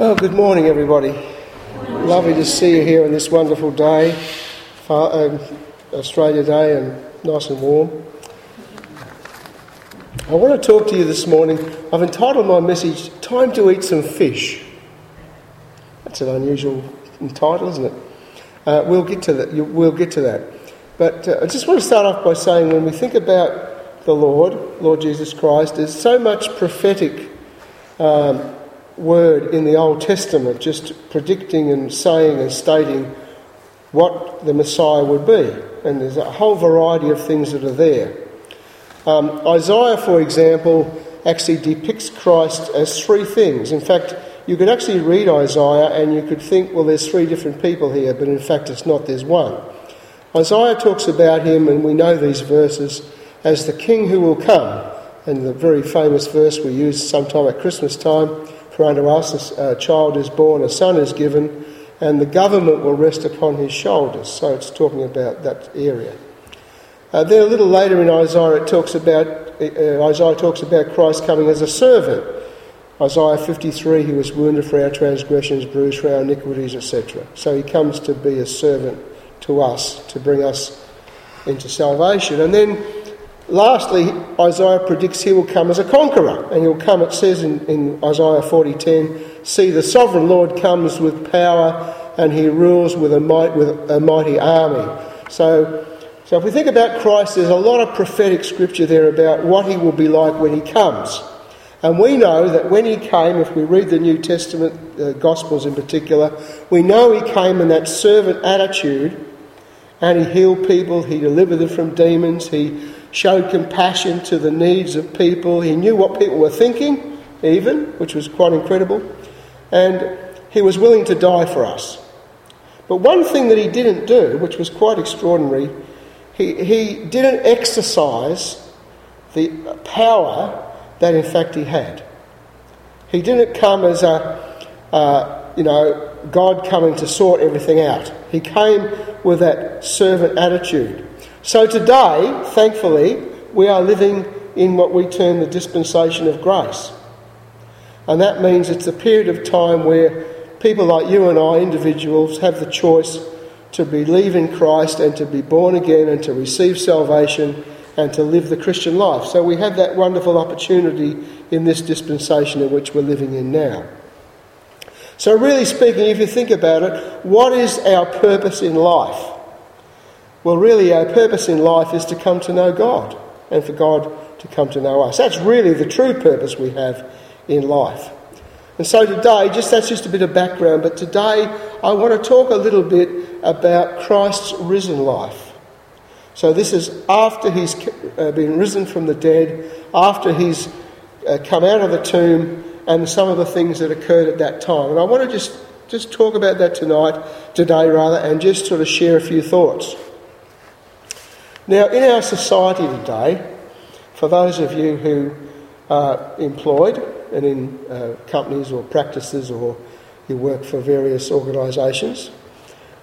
Well, good morning, everybody. Lovely to see you here on this wonderful day, um, Australia Day, and nice and warm. I want to talk to you this morning. I've entitled my message "Time to Eat Some Fish." That's an unusual title, isn't it? Uh, we'll get to that. We'll get to that. But uh, I just want to start off by saying, when we think about the Lord, Lord Jesus Christ, there's so much prophetic. Um, word in the Old Testament, just predicting and saying and stating what the Messiah would be. And there's a whole variety of things that are there. Um, Isaiah, for example, actually depicts Christ as three things. In fact, you could actually read Isaiah and you could think, well, there's three different people here, but in fact, it's not, there's one. Isaiah talks about him, and we know these verses, as the king who will come. And the very famous verse we use sometime at Christmas time for unto us a child is born, a son is given, and the government will rest upon his shoulders. So it's talking about that area. Uh, then a little later in Isaiah, it talks about uh, Isaiah talks about Christ coming as a servant. Isaiah 53, he was wounded for our transgressions, bruised for our iniquities, etc. So he comes to be a servant to us, to bring us into salvation. And then Lastly, Isaiah predicts he will come as a conqueror, and he'll come, it says in, in Isaiah 40:10, see the sovereign Lord comes with power and he rules with a, might, with a mighty army. So, so if we think about Christ, there's a lot of prophetic scripture there about what he will be like when he comes. And we know that when he came, if we read the New Testament, the Gospels in particular, we know he came in that servant attitude and he healed people, he delivered them from demons, he showed compassion to the needs of people. He knew what people were thinking, even, which was quite incredible. And he was willing to die for us. But one thing that he didn't do, which was quite extraordinary, he, he didn't exercise the power that in fact he had. He didn't come as a, uh, you know, God coming to sort everything out. He came with that servant attitude. So today, thankfully, we are living in what we term the dispensation of grace. And that means it's a period of time where people like you and I, individuals, have the choice to believe in Christ and to be born again and to receive salvation and to live the Christian life. So we have that wonderful opportunity in this dispensation in which we're living in now. So, really speaking, if you think about it, what is our purpose in life? Well, really, our purpose in life is to come to know God and for God to come to know us. That's really the true purpose we have in life. And so today, just that's just a bit of background, but today I want to talk a little bit about Christ's risen life. So this is after he's been risen from the dead, after he's uh, come out of the tomb, and some of the things that occurred at that time. And I want to just just talk about that tonight, today rather, and just sort of share a few thoughts. Now, in our society today, for those of you who are employed and in uh, companies or practices or you work for various organisations,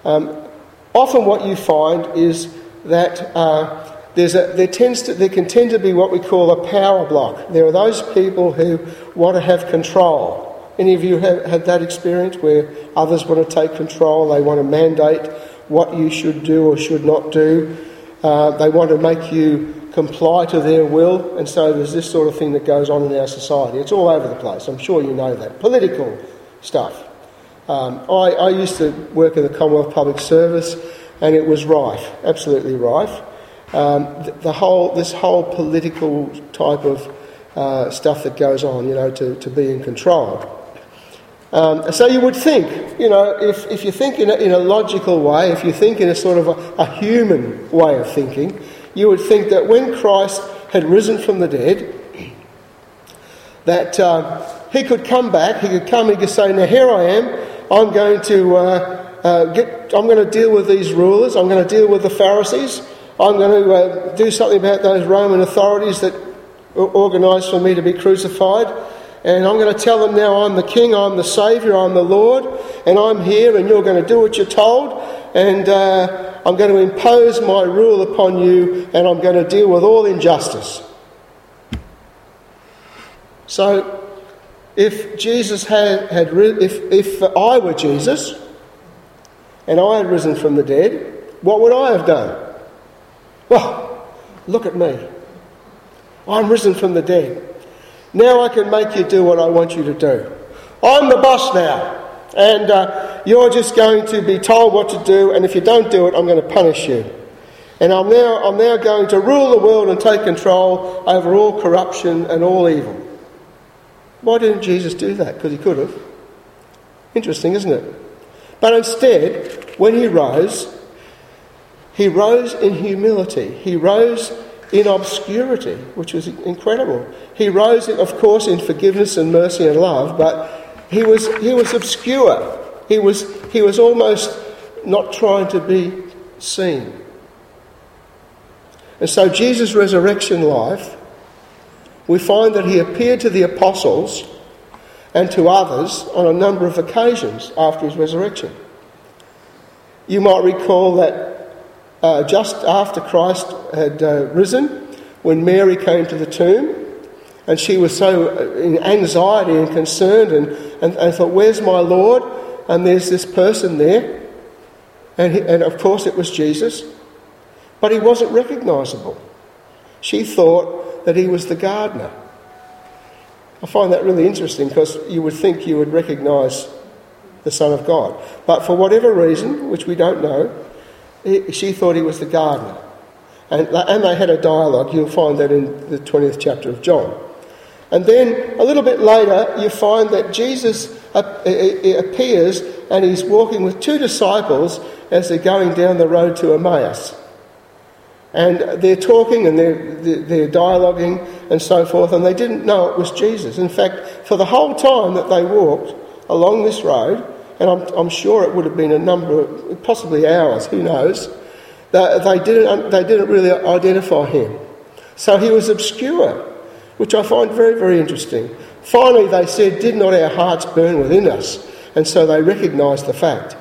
um, often what you find is that uh, there's a, there, tends to, there can tend to be what we call a power block. There are those people who want to have control. Any of you have had that experience where others want to take control, they want to mandate what you should do or should not do? Uh, they want to make you comply to their will, and so there's this sort of thing that goes on in our society. It's all over the place. I'm sure you know that. Political stuff. Um, I, I, used to work in the Commonwealth Public Service, and it was rife, absolutely rife. Um, the, the, whole, this whole political type of uh, stuff that goes on, you know, to, to be in control. Um, so you would think, you know, if, if you think in a, in a logical way, if you think in a sort of a, a human way of thinking, you would think that when Christ had risen from the dead, that uh, he could come back, he could come, he could say, Now here I am, I'm going to uh, uh, get, I'm going to deal with these rulers, I'm going to deal with the Pharisees, I'm going to uh, do something about those Roman authorities that organised for me to be crucified. And I'm going to tell them now I'm the King, I'm the Saviour, I'm the Lord, and I'm here, and you're going to do what you're told, and uh, I'm going to impose my rule upon you, and I'm going to deal with all injustice. So, if Jesus had, had if, if I were Jesus and I had risen from the dead, what would I have done? Well, look at me. I'm risen from the dead. Now I can make you do what I want you to do. I'm the boss now. And uh, you're just going to be told what to do, and if you don't do it, I'm going to punish you. And I'm now, I'm now going to rule the world and take control over all corruption and all evil. Why didn't Jesus do that? Because he could have. Interesting, isn't it? But instead, when he rose, he rose in humility. He rose in obscurity, which was incredible. He rose, of course, in forgiveness and mercy and love, but he was, he was obscure. He was, he was almost not trying to be seen. And so, Jesus' resurrection life, we find that he appeared to the apostles and to others on a number of occasions after his resurrection. You might recall that uh, just after Christ had uh, risen, when Mary came to the tomb, and she was so uh, in anxiety and concerned and, and, and thought, Where's my Lord? And there's this person there. And, he, and of course, it was Jesus. But he wasn't recognisable. She thought that he was the gardener. I find that really interesting because you would think you would recognise the Son of God. But for whatever reason, which we don't know, she thought he was the gardener. And, and they had a dialogue. You'll find that in the 20th chapter of John. And then a little bit later, you find that Jesus appears and he's walking with two disciples as they're going down the road to Emmaus. And they're talking and they're, they're dialoguing and so forth, and they didn't know it was Jesus. In fact, for the whole time that they walked along this road, and I'm, I'm sure it would have been a number, of, possibly hours, who knows, they, they, didn't, they didn't really identify him. So he was obscure, which I find very, very interesting. Finally, they said, Did not our hearts burn within us? And so they recognised the fact.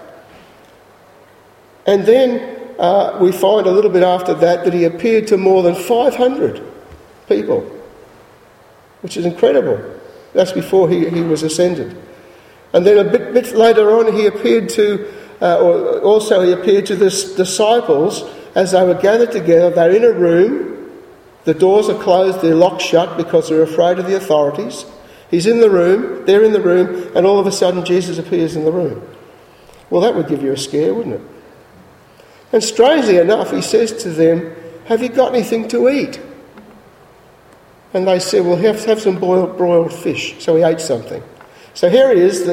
And then uh, we find a little bit after that that he appeared to more than 500 people, which is incredible. That's before he, he was ascended. And then a bit, bit later on, he appeared to, uh, or also he appeared to the disciples as they were gathered together. They're in a room, the doors are closed, they're locked shut because they're afraid of the authorities. He's in the room, they're in the room, and all of a sudden Jesus appears in the room. Well, that would give you a scare, wouldn't it? And strangely enough, he says to them, Have you got anything to eat? And they said, Well, have, have some boiled, broiled fish. So he ate something. So here he is,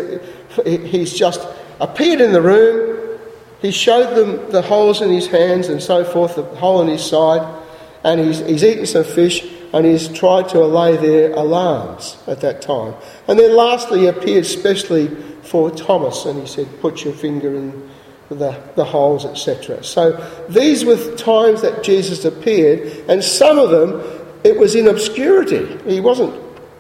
he's just appeared in the room, he showed them the holes in his hands and so forth, the hole in his side, and he's, he's eaten some fish and he's tried to allay their alarms at that time. And then lastly, he appeared specially for Thomas and he said, Put your finger in the, the holes, etc. So these were times that Jesus appeared, and some of them it was in obscurity. He wasn't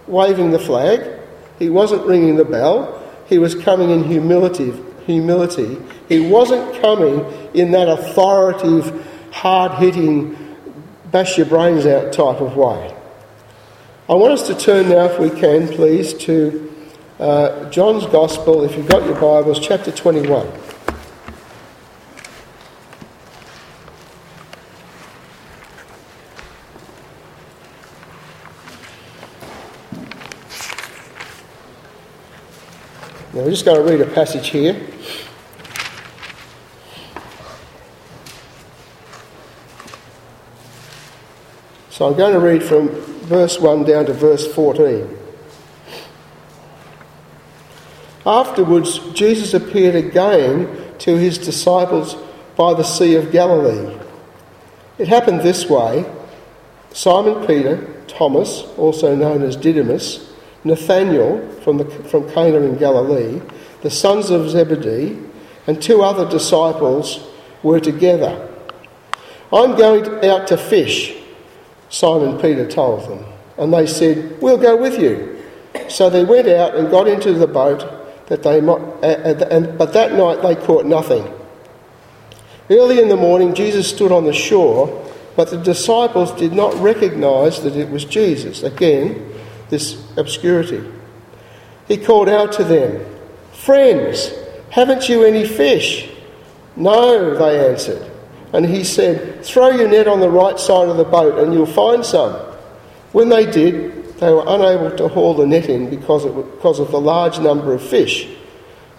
waving the flag, he wasn't ringing the bell, he was coming in humility. Humility. He wasn't coming in that authoritative, hard hitting, bash your brains out type of way. I want us to turn now, if we can, please, to uh, John's Gospel, if you've got your Bibles, chapter 21. We're just going to read a passage here. So I'm going to read from verse 1 down to verse 14. Afterwards, Jesus appeared again to his disciples by the Sea of Galilee. It happened this way Simon Peter, Thomas, also known as Didymus, Nathanael from, the, from Cana in Galilee, the sons of Zebedee, and two other disciples were together. I'm going out to fish, Simon Peter told them. And they said, We'll go with you. So they went out and got into the boat, that they might, and, but that night they caught nothing. Early in the morning, Jesus stood on the shore, but the disciples did not recognize that it was Jesus. Again, this obscurity. He called out to them, Friends, haven't you any fish? No, they answered. And he said, Throw your net on the right side of the boat and you'll find some. When they did, they were unable to haul the net in because, it, because of the large number of fish.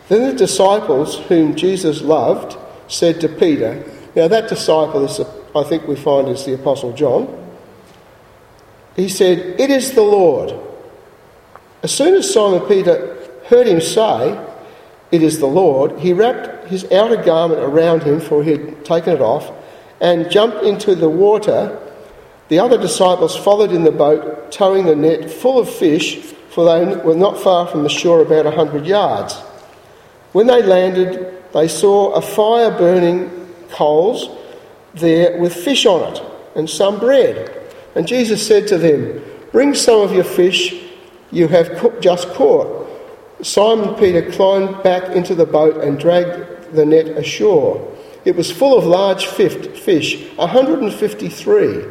Then the disciples, whom Jesus loved, said to Peter, Now that disciple is, I think we find, is the Apostle John. He said, It is the Lord. As soon as Simon Peter heard him say, It is the Lord, he wrapped his outer garment around him, for he had taken it off, and jumped into the water. The other disciples followed in the boat, towing the net full of fish, for they were not far from the shore, about a hundred yards. When they landed, they saw a fire burning coals there with fish on it and some bread. And Jesus said to them, Bring some of your fish you have just caught. Simon Peter climbed back into the boat and dragged the net ashore. It was full of large fish, 153.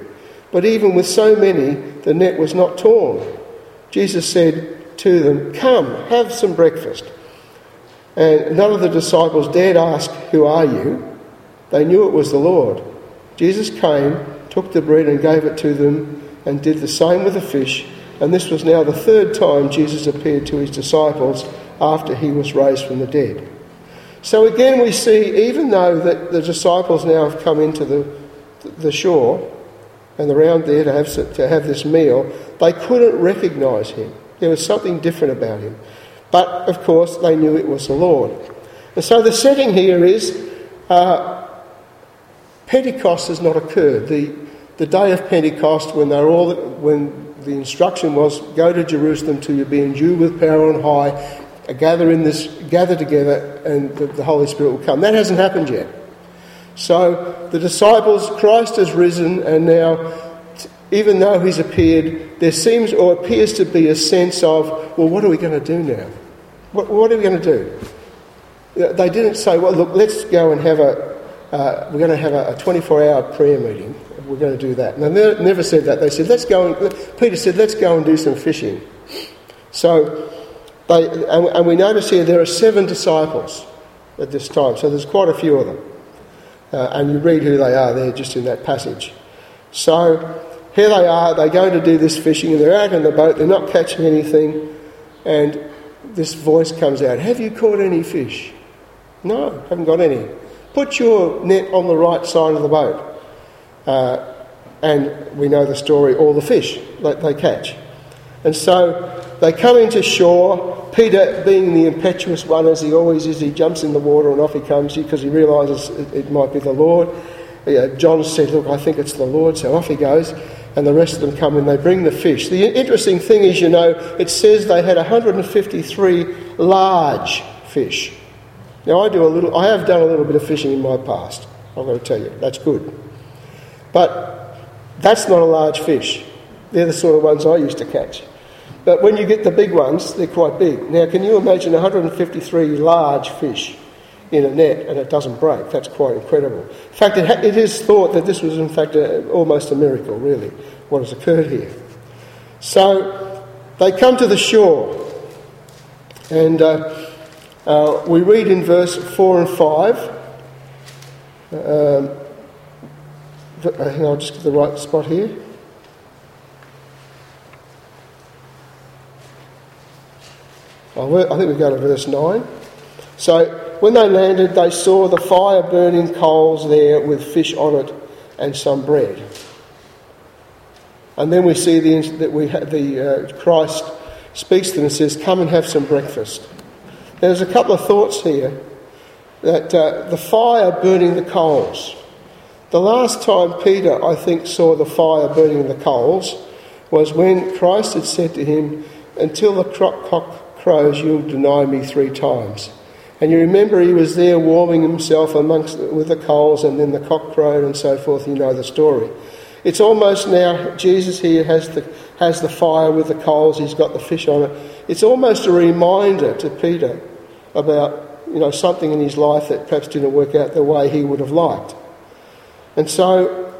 But even with so many, the net was not torn. Jesus said to them, Come, have some breakfast. And none of the disciples dared ask, Who are you? They knew it was the Lord. Jesus came, took the bread, and gave it to them, and did the same with the fish. And this was now the third time Jesus appeared to his disciples after he was raised from the dead. So again, we see, even though that the disciples now have come into the, the shore and around there to have, to have this meal, they couldn't recognize him. There was something different about him. But of course, they knew it was the Lord. And so the setting here is uh, Pentecost has not occurred. The, the day of Pentecost, when they're all, when the instruction was, go to Jerusalem till you be endued with power on high, gather in this, gather together, and the, the Holy Spirit will come. That hasn't happened yet. So the disciples, Christ has risen, and now even though he's appeared, there seems or appears to be a sense of, well, what are we going to do now? What, what are we going to do? They didn't say, well, look, let's go and have a, uh, we're going to have a 24 hour prayer meeting. We're going to do that. And they never said that. They said, let's go and, Peter said, let's go and do some fishing. So, they, and, and we notice here there are seven disciples at this time. So there's quite a few of them. Uh, and you read who they are there just in that passage. So here they are, they're going to do this fishing, and they're out in the boat, they're not catching anything, and this voice comes out Have you caught any fish? No, haven't got any. Put your net on the right side of the boat. Uh, and we know the story all the fish that they catch. And so they come into shore. Peter, being the impetuous one as he always is, he jumps in the water and off he comes because he realises it, it, might be the Lord. John said, Look, I think it's the Lord, so off he goes and the rest of them come and they bring the fish. The interesting thing is, you know, it says they had 153 large fish. Now, I do a little, I have done a little bit of fishing in my past. I've got to tell you, that's good. But that's not a large fish. They're the sort of ones I used to catch. But when you get the big ones, they're quite big. Now, can you imagine 153 large fish? in a net and it doesn't break. That's quite incredible. In fact, it, ha- it is thought that this was, in fact, a, almost a miracle, really, what has occurred here. So they come to the shore, and uh, uh, we read in verse 4 and 5. Um, I'll just get the right spot here. I think we go to verse 9. So when they landed, they saw the fire burning coals there with fish on it and some bread. And then we see the, that we have the uh, Christ speaks to them and says, "Come and have some breakfast." There's a couple of thoughts here that uh, the fire burning the coals. The last time Peter, I think, saw the fire burning the coals was when Christ had said to him, "Until the cock crows, you'll deny me three times." And you remember he was there warming himself amongst with the coals, and then the cock crowed and so forth. You know the story. It's almost now Jesus here has the has the fire with the coals. He's got the fish on it. It's almost a reminder to Peter about you know something in his life that perhaps didn't work out the way he would have liked. And so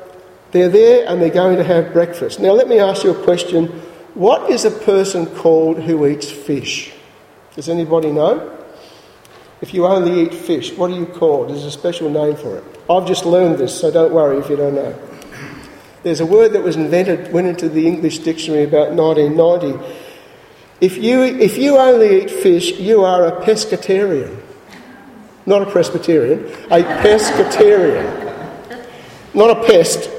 they're there and they're going to have breakfast. Now let me ask you a question. What is a person called who eats fish? Does anybody know? If you only eat fish, what are you called? There's a special name for it. I've just learned this, so don't worry if you don't know. There's a word that was invented, went into the English dictionary about 1990. If you, if you only eat fish, you are a pescatarian. Not a Presbyterian, a pescatarian. Not a pest.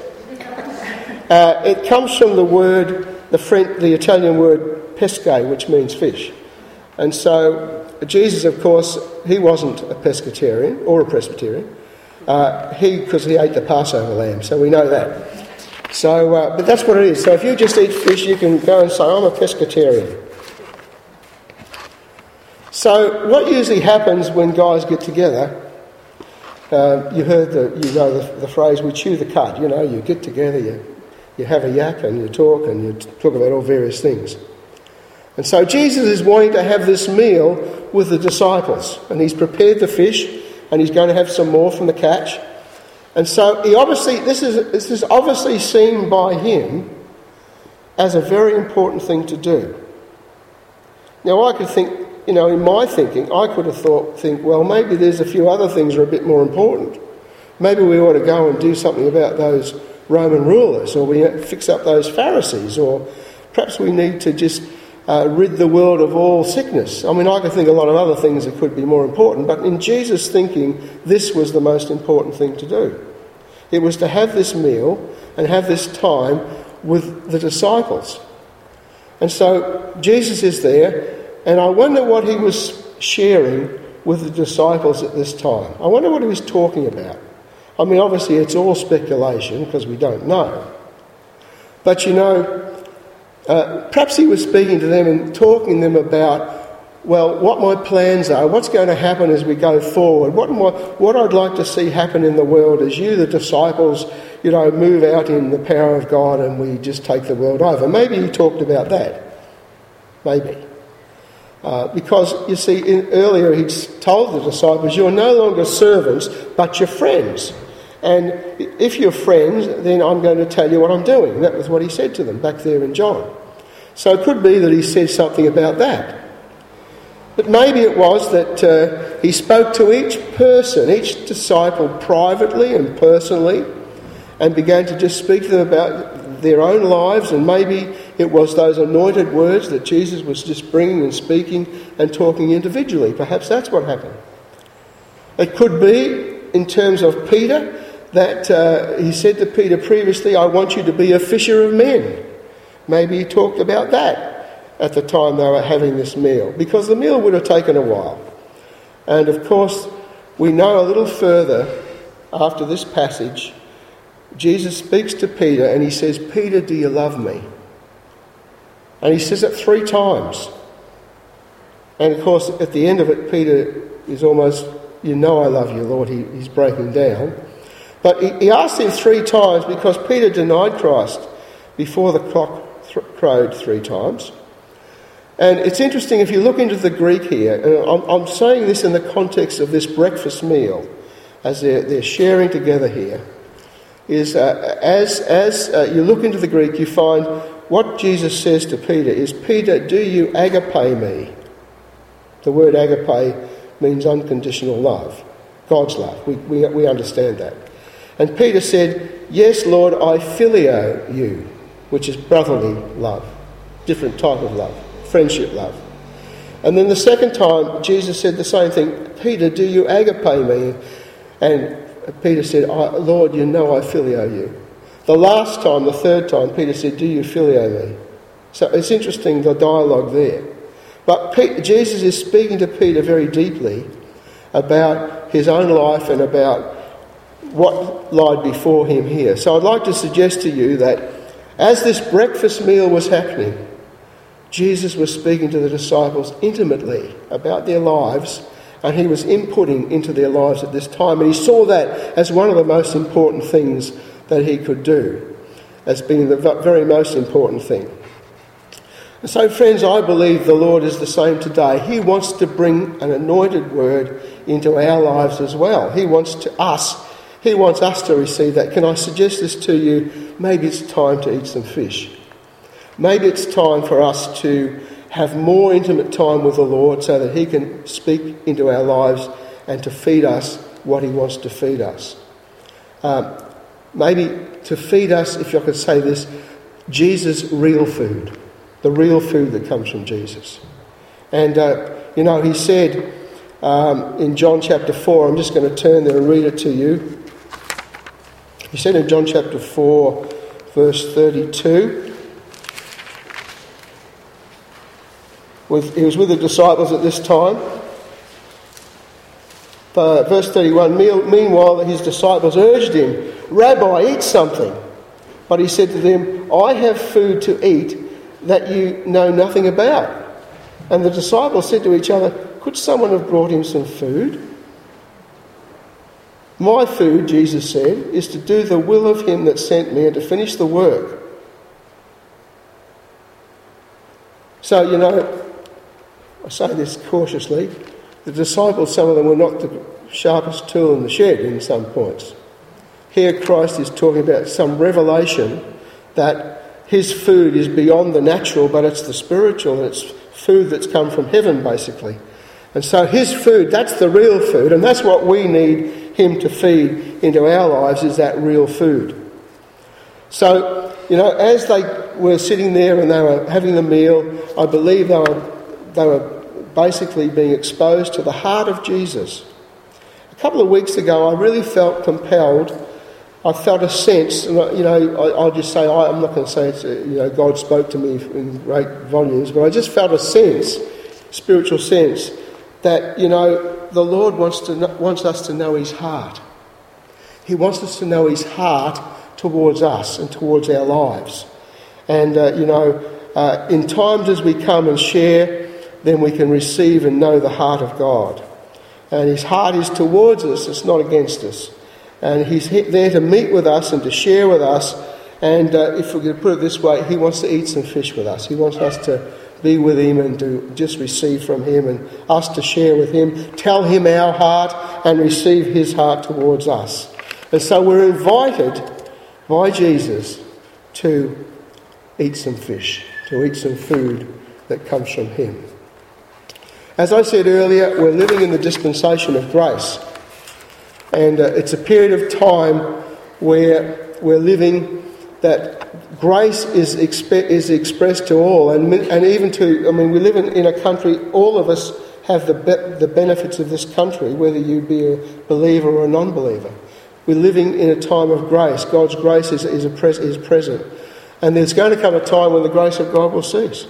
Uh, it comes from the word, the, French, the Italian word pesce, which means fish. And so Jesus, of course, he wasn't a pescatarian or a Presbyterian. Uh, he, because he ate the Passover lamb, so we know that. So, uh, but that's what it is. So if you just eat fish, you can go and say, I'm a pescatarian. So what usually happens when guys get together, uh, you heard the, you know the, the, phrase, we chew the cud. You know, you get together, you, you have a yak and you talk and you talk about all various things. And so Jesus is wanting to have this meal with the disciples, and he's prepared the fish, and he's going to have some more from the catch. And so he obviously, this is, this is obviously seen by him as a very important thing to do. Now, I could think, you know, in my thinking, I could have thought, think, well, maybe there's a few other things that are a bit more important. Maybe we ought to go and do something about those Roman rulers, or we fix up those Pharisees, or perhaps we need to just uh, rid the world of all sickness. I mean, I could think a lot of other things that could be more important, but in Jesus' thinking, this was the most important thing to do. It was to have this meal and have this time with the disciples. And so Jesus is there, and I wonder what he was sharing with the disciples at this time. I wonder what he was talking about. I mean, obviously, it's all speculation because we don't know. But you know, uh, perhaps he was speaking to them and talking to them about, well, what my plans are, what's going to happen as we go forward, what, my, what I'd like to see happen in the world as you, the disciples, you know, move out in the power of God and we just take the world over. Maybe he talked about that. Maybe. Uh, because, you see, in, earlier he'd told the disciples, You're no longer servants, but you're friends. And if you're friends, then I'm going to tell you what I'm doing. That was what he said to them back there in John. So it could be that he said something about that. But maybe it was that uh, he spoke to each person, each disciple privately and personally, and began to just speak to them about their own lives. And maybe it was those anointed words that Jesus was just bringing and speaking and talking individually. Perhaps that's what happened. It could be in terms of Peter that uh, he said to Peter previously, I want you to be a fisher of men. Maybe he talked about that at the time they were having this meal, because the meal would have taken a while. And of course, we know a little further after this passage, Jesus speaks to Peter and he says, Peter, do you love me? And he says it three times. And of course, at the end of it, Peter is almost, You know I love you, Lord. He, he's breaking down. But he, he asked him three times because Peter denied Christ before the clock th- crowed three times. And it's interesting if you look into the Greek here, and I'm, I'm saying this in the context of this breakfast meal, as they're, they're sharing together here, is uh, as, as uh, you look into the Greek, you find what Jesus says to Peter is, Peter, do you agape me? The word agape means unconditional love, God's love. We, we, we understand that. And Peter said, Yes, Lord, I phileo you, which is brotherly love, different type of love, friendship love. And then the second time, Jesus said the same thing Peter, do you agape me? And Peter said, Lord, you know I phileo you. The last time, the third time, Peter said, Do you phileo me? So it's interesting the dialogue there. But Jesus is speaking to Peter very deeply about his own life and about what lied before him here. So I'd like to suggest to you that as this breakfast meal was happening, Jesus was speaking to the disciples intimately about their lives and he was inputting into their lives at this time. And he saw that as one of the most important things that he could do, as being the very most important thing. And so, friends, I believe the Lord is the same today. He wants to bring an anointed word into our lives as well. He wants to us he wants us to receive that. Can I suggest this to you? Maybe it's time to eat some fish. Maybe it's time for us to have more intimate time with the Lord so that He can speak into our lives and to feed us what He wants to feed us. Um, maybe to feed us, if I could say this, Jesus' real food, the real food that comes from Jesus. And, uh, you know, He said um, in John chapter 4, I'm just going to turn there and read it to you. He said in John chapter 4, verse 32, with, he was with the disciples at this time. But verse 31 Meanwhile, his disciples urged him, Rabbi, eat something. But he said to them, I have food to eat that you know nothing about. And the disciples said to each other, Could someone have brought him some food? My food, Jesus said, is to do the will of him that sent me and to finish the work. So, you know, I say this cautiously, the disciples, some of them were not the sharpest tool in the shed in some points. Here, Christ is talking about some revelation that his food is beyond the natural, but it's the spiritual, and it's food that's come from heaven, basically. And so, his food, that's the real food, and that's what we need him to feed into our lives, is that real food. So, you know, as they were sitting there and they were having the meal, I believe they were, they were basically being exposed to the heart of Jesus. A couple of weeks ago, I really felt compelled. I felt a sense, and you know, I, will just say, I, am not going to say it's, you know, God spoke to me in great volumes, but I just felt a sense, spiritual sense, that, you know, the Lord wants, to, wants us to know His heart. He wants us to know His heart towards us and towards our lives. And, uh, you know, uh, in times as we come and share then we can receive and know the heart of God. And his heart is towards us, it's not against us. And he's there to meet with us and to share with us. And uh, if we could put it this way, he wants to eat some fish with us. He wants us to be with him and to just receive from him and us to share with him, tell him our heart and receive his heart towards us. And so we're invited by Jesus to eat some fish, to eat some food that comes from him. As I said earlier, we're living in the dispensation of grace. And uh, it's a period of time where we're living that grace is, expe- is expressed to all, and, and even to, I mean, we live in, in a country, all of us have the, be- the benefits of this country, whether you be a believer or a non believer. We're living in a time of grace. God's grace is, is, pres- is present. And there's going to come a time when the grace of God will cease.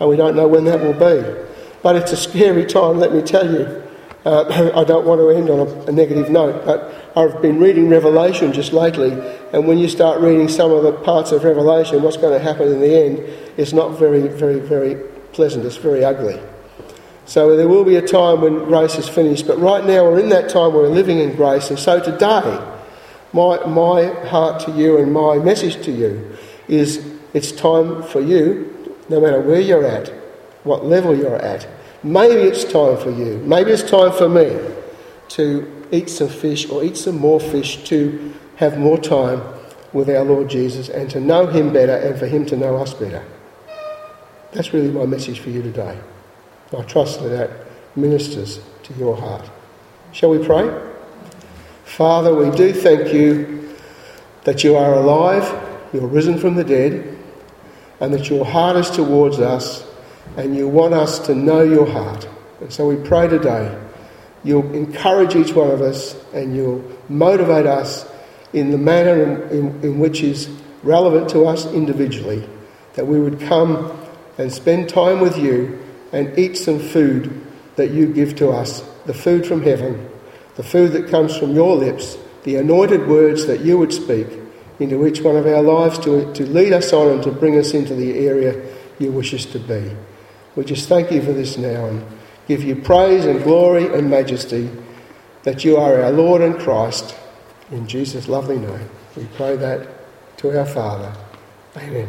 And we don't know when that will be. But it's a scary time, let me tell you. Uh, I don't want to end on a, a, negative note, but I've been reading Revelation just lately, and when you start reading some of the parts of Revelation, what's going to happen in the end is not very, very, very pleasant. It's very ugly. So there will be a time when grace is finished, but right now we're in that time where we're living in grace, and so today, my, my heart to you and my message to you is it's time for you, no matter where you're at, what level you're at. Maybe it's time for you, maybe it's time for me to eat some fish or eat some more fish to have more time with our Lord Jesus and to know Him better and for Him to know us better. That's really my message for you today. I trust that that ministers to your heart. Shall we pray? Father, we do thank you that you are alive, you're risen from the dead, and that your heart is towards us and you want us to know your heart. And so we pray today you'll encourage each one of us and you'll motivate us in the manner in, in, in, which is relevant to us individually, that we would come and spend time with you and eat some food that you give to us, the food from heaven, the food that comes from your lips, the anointed words that you would speak into each one of our lives to, to lead us on and to bring us into the area you wish us to be. We just thank you for this now and give you praise and glory and majesty that you are our Lord and Christ. In Jesus' lovely name, we pray that to our Father. Amen.